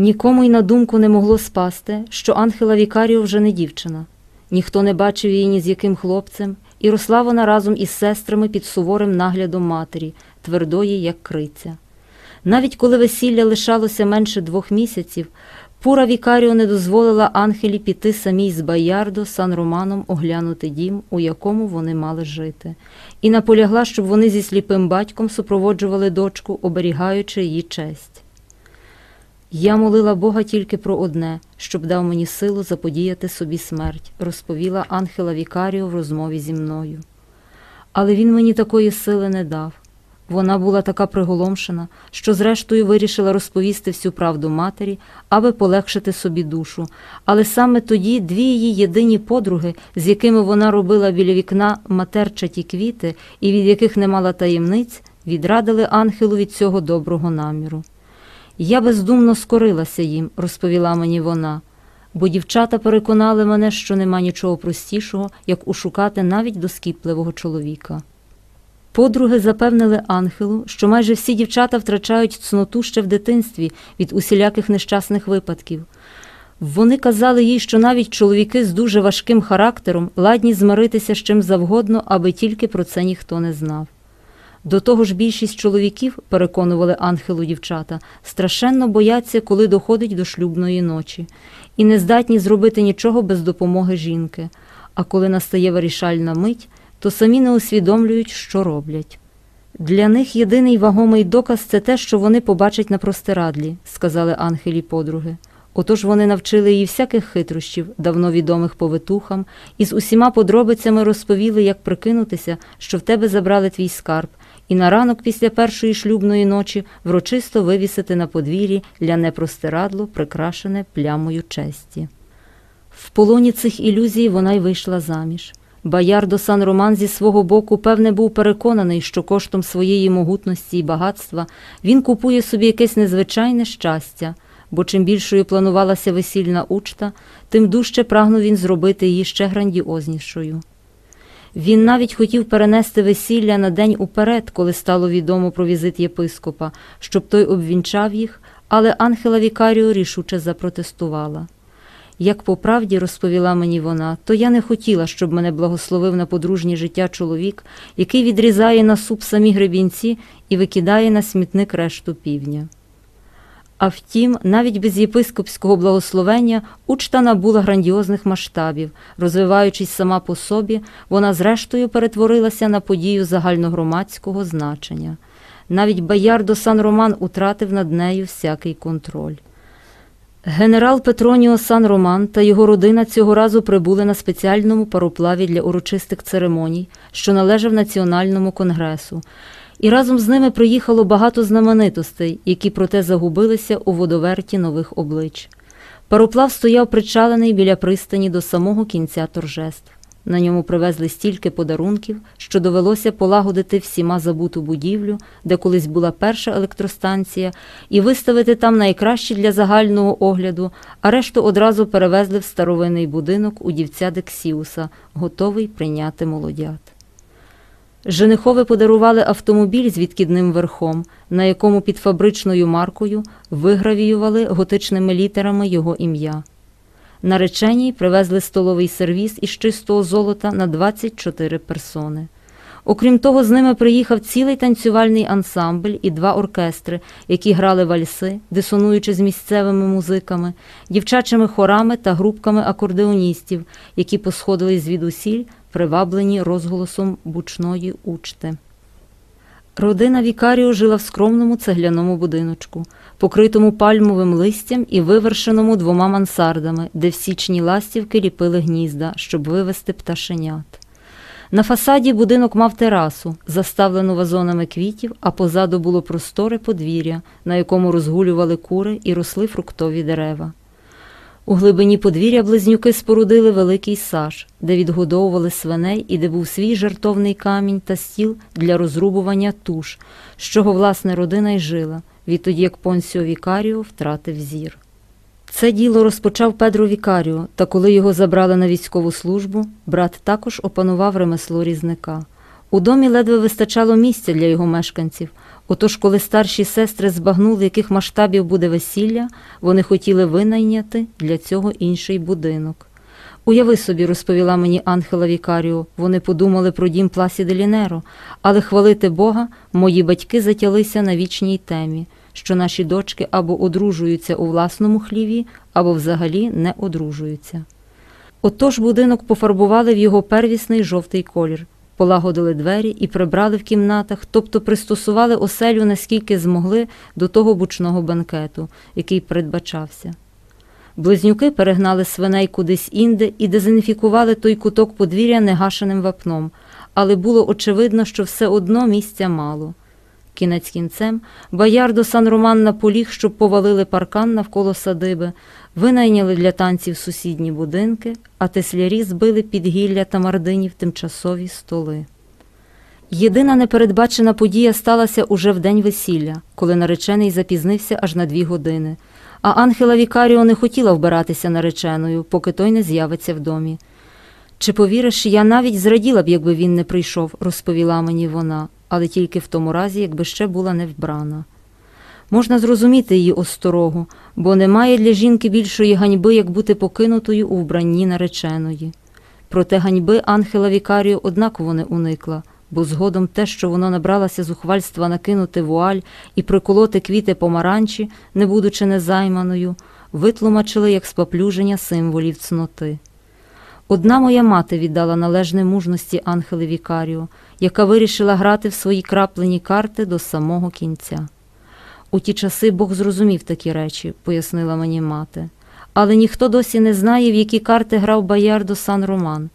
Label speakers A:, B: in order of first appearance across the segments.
A: Нікому й на думку не могло спасти, що Анхела Вікаріо вже не дівчина. Ніхто не бачив її ні з яким хлопцем, і росла вона разом із сестрами під суворим наглядом матері, твердої, як криця. Навіть коли весілля лишалося менше двох місяців, Пура Вікаріо не дозволила Анхелі піти самій з Баярдо Сан Романом оглянути дім, у якому вони мали жити, і наполягла, щоб вони зі сліпим батьком супроводжували дочку, оберігаючи її честь. Я молила Бога тільки про одне, щоб дав мені силу заподіяти собі смерть, розповіла Анхела Вікаріо в розмові зі мною. Але він мені такої сили не дав. Вона була така приголомшена, що зрештою вирішила розповісти всю правду матері, аби полегшити собі душу. Але саме тоді дві її єдині подруги, з якими вона робила біля вікна матерчаті квіти і від яких не мала таємниць, відрадили Ангелу від цього доброго наміру. Я бездумно скорилася їм, розповіла мені вона, бо дівчата переконали мене, що нема нічого простішого, як ушукати навіть доскіпливого чоловіка. Подруги запевнили Ангелу, що майже всі дівчата втрачають цноту ще в дитинстві від усіляких нещасних випадків. Вони казали їй, що навіть чоловіки з дуже важким характером ладні змиритися з чим завгодно, аби тільки про це ніхто не знав. До того ж, більшість чоловіків, переконували Ангелу дівчата, страшенно бояться, коли доходить до шлюбної ночі, і не здатні зробити нічого без допомоги жінки. А коли настає вирішальна мить, то самі не усвідомлюють, що роблять. Для них єдиний вагомий доказ це те, що вони побачать на простирадлі, сказали Ангелі подруги. Отож вони навчили її всяких хитрощів, давно відомих повитухам, і з усіма подробицями розповіли, як прикинутися, що в тебе забрали твій скарб, і на ранок після першої шлюбної ночі врочисто вивісити на подвір'ї ляне простирадло, прикрашене плямою честі. В полоні цих ілюзій вона й вийшла заміж. Боярдо Сан Роман зі свого боку, певне, був переконаний, що коштом своєї могутності і багатства він купує собі якесь незвичайне щастя, бо чим більшою планувалася весільна учта, тим дужче прагнув він зробити її ще грандіознішою. Він навіть хотів перенести весілля на день уперед, коли стало відомо про візит єпископа, щоб той обвінчав їх, але Анхела Вікаріо рішуче запротестувала. Як по правді розповіла мені вона, то я не хотіла, щоб мене благословив на подружнє життя чоловік, який відрізає на суп самі гребінці і викидає на смітник решту півдня. А втім, навіть без єпископського благословення учта набула грандіозних масштабів, розвиваючись сама по собі, вона зрештою перетворилася на подію загальногромадського значення. Навіть Боярдо Сан Роман утратив над нею всякий контроль. Генерал Петроніо Сан Роман та його родина цього разу прибули на спеціальному пароплаві для урочистих церемоній, що належав Національному конгресу, і разом з ними приїхало багато знаменитостей, які проте загубилися у водоверті нових облич. Пароплав стояв причалений біля пристані до самого кінця торжеств. На ньому привезли стільки подарунків, що довелося полагодити всіма забуту будівлю, де колись була перша електростанція, і виставити там найкращі для загального огляду, а решту одразу перевезли в старовинний будинок у дівця Дексіуса, готовий прийняти молодят. Женихове подарували автомобіль з відкидним верхом, на якому під фабричною маркою вигравіювали готичними літерами його ім'я. Нареченій привезли столовий сервіз із чистого золота на 24 персони. Окрім того, з ними приїхав цілий танцювальний ансамбль і два оркестри, які грали вальси, дисонуючи з місцевими музиками, дівчачими хорами та групками акордеоністів, які посходили звідусіль, приваблені розголосом бучної учти. Родина Вікаріо жила в скромному цегляному будиночку, покритому пальмовим листям і вивершеному двома мансардами, де в січні ластівки ліпили гнізда, щоб вивести пташенят. На фасаді будинок мав терасу, заставлену вазонами квітів, а позаду було просторе подвір'я, на якому розгулювали кури і росли фруктові дерева. У глибині подвір'я близнюки спорудили великий саж, де відгодовували свиней і де був свій жертовний камінь та стіл для розрубування туш, з чого власне родина й жила, відтоді як Понсіо Вікаріо втратив зір. Це діло розпочав Педро Вікаріо, та коли його забрали на військову службу, брат також опанував ремесло різника. У домі ледве вистачало місця для його мешканців. Отож, коли старші сестри збагнули, яких масштабів буде весілля, вони хотіли винайняти для цього інший будинок. Уяви собі, розповіла мені Анхела Вікаріо, вони подумали про дім Пласіде Лінеро, але хвалити Бога, мої батьки затялися на вічній темі, що наші дочки або одружуються у власному хліві, або взагалі не одружуються. Отож будинок пофарбували в його первісний жовтий колір, полагодили двері і прибрали в кімнатах, тобто пристосували оселю наскільки змогли до того бучного банкету, який передбачався. Близнюки перегнали свиней кудись інде і дезінфікували той куток подвір'я негашеним вапном, але було очевидно, що все одно місця мало. Кінець кінцем Боярдо Сан Роман наполіг, щоб повалили паркан навколо садиби, винайняли для танців сусідні будинки, а теслярі збили під гілля та мардинів тимчасові столи. Єдина непередбачена подія сталася уже в день весілля, коли наречений запізнився аж на дві години. А Анхела Вікаріо не хотіла вбиратися нареченою, поки той не з'явиться в домі. Чи повіриш, я навіть зраділа б, якби він не прийшов, розповіла мені вона, але тільки в тому разі, якби ще була не вбрана. Можна зрозуміти її осторогу, бо немає для жінки більшої ганьби, як бути покинутою у вбранні нареченої. Проте ганьби Анхела Вікаріо однаково не уникла, бо згодом те, що воно набралося зухвальства накинути вуаль і приколоти квіти помаранчі, не будучи незайманою, витлумачили як споплюження символів цноти. Одна моя мати віддала належне мужності Анхели Вікаріо, яка вирішила грати в свої краплені карти до самого кінця. У ті часи Бог зрозумів такі речі, пояснила мені мати. Але ніхто досі не знає, в які карти грав Боярдо Сан Роман.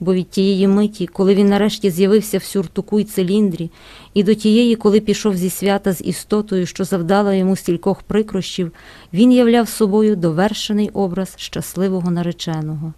A: Бо від тієї миті, коли він нарешті з'явився в сюртуку й циліндрі, і до тієї, коли пішов зі свята з істотою, що завдала йому стількох прикрощів, він являв собою довершений образ щасливого нареченого.